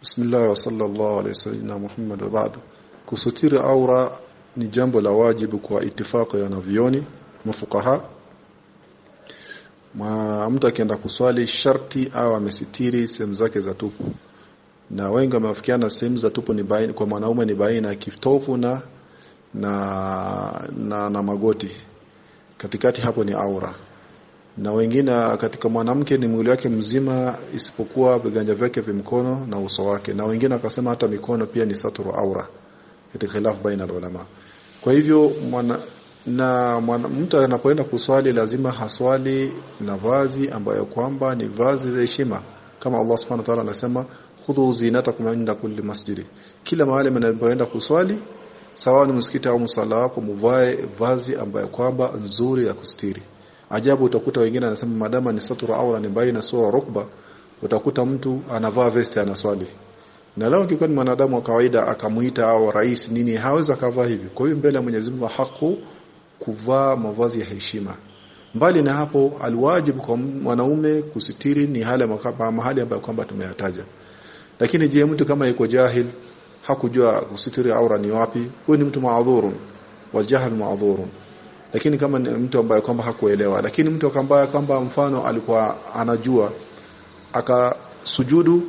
Bismillah wa sallallahu alayhi wasallam Muhammad wa ba'd. Kusutiri aura ni jambo la wajibu kwa itifaki ya wanavyoni mafukaha. Ma mtu akienda kuswali sharti au amesitiri sehemu zake za tupu. Na wengi wameafikiana sehemu za tupu ni baina kwa mwanaume ni baina ya kitovu na na, na na magoti. Katikati hapo ni aura na wengine katika mwanamke ni mwili wake mzima isipokuwa viganja vyake vya mkono na uso wake. Na wengine wakasema hata mikono pia ni saturu aura katika khilaf baina ulama kwa hivyo mwana, na mwana, mtu anapoenda kuswali lazima haswali na vazi ambayo kwamba ni vazi la heshima. Kama Allah subhanahu wa ta'ala anasema khudhu zinatakum inda kulli masjidi. Kila mahali mnapoenda kuswali sawa ni msikiti au msala wako muvae vazi ambayo kwamba nzuri ya kustiri ajabu utakuta wengine anasema madama ni satura aura ni baina sura rukba. Utakuta mtu anavaa vesti anaswali na leo kikuwa ni mwanadamu wa kawaida akamuita au rais nini hawezi akavaa hivi. Kwa hiyo mbele ya Mwenyezi Mungu haku kuvaa mavazi ya heshima. Mbali na hapo alwajibu kwa mwanaume kusitiri ni hali makaba mahali ambayo kwamba tumeyataja. Lakini je mtu kama yuko jahil hakujua kusitiri aura ni wapi? Huyo ni mtu maadhurun wajahl maadhurun lakini kama ni mtu ambaye kwamba hakuelewa. Lakini mtu ambaye kwamba mfano alikuwa anajua akasujudu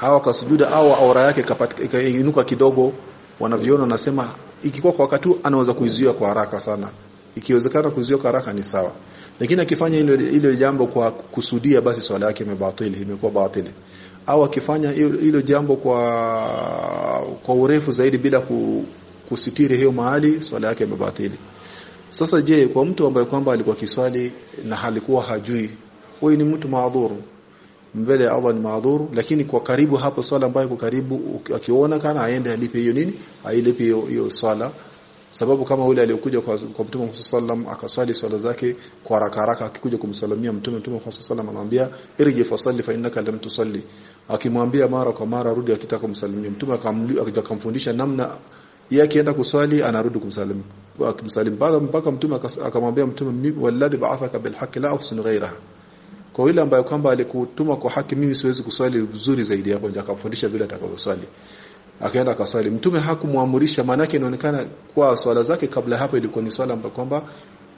au akasujuda au aura yake ikainuka kidogo wanaviona nasema ikikuwa kwa wakati anaweza kuizuia kwa haraka sana. Ikiwezekana kuzuia kwa haraka ni sawa. Lakini akifanya ile ile jambo kwa kusudia basi swala yake imebatili imekuwa batili au akifanya hilo jambo kwa kwa urefu zaidi bila kusitiri hiyo mahali swala yake imebatili. Sasa je kwa mtu ambaye kwamba alikuwa kiswali na halikuwa hajui huyu ni mtu maadhuru. Mbele ya Allah ni maadhuru lakini kwa karibu hapo swala ambayo kwa karibu akiona kana aende alipe hiyo nini ailipe hiyo hiyo swala. Sababu kama yule aliyokuja kwa, kwa Mtume Muhammad sallam akaswali swala zake kwa haraka haraka akikuja kumsalimia Mtume Mtume Muhammad sallam anamwambia irji fasalli fa innaka lam tusalli. Akimwambia mara kwa mara rudi akitaka kumsalimia. Mtume akamfundisha namna yeye akienda kuswali anarudi kumsalimu. Akimsalimu mpaka mpaka mtume akamwambia mtume walladhi ba'athaka bilhaqqi la uhsinu ghayraha. Kwa yule ambaye kwamba alikutuma kwa haki mimi siwezi kuswali vizuri zaidi hapo ndio akamfundisha vile atakavyoswali. Akaenda akaswali. Mtume hakumwamrisha maana yake inaonekana kwa swala zake kabla hapo ilikuwa ni swala ambayo kwamba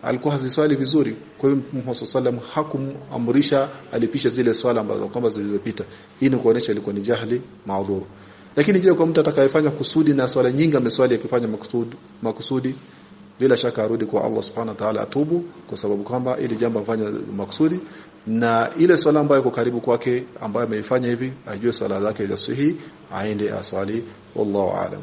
alikuwa haziswali vizuri. Kwa hiyo Muhammad sallam hakumuamrisha alipisha zile swala ambazo kwamba zilizopita. Hii ni kuonesha ilikuwa ni jahili maudhuru lakini je kwa mtu atakayefanya kusudi na swala nyingi ameswali akifanya makusudi makusudi bila shaka arudi kwa Allah subhanahu wa ta'ala atubu kwa sababu kwamba ili jambo afanya makusudi na ile swala ambayo iko karibu kwake ambayo ameifanya hivi ajue swala zake za sahihi aende aswali. Wallahu aalam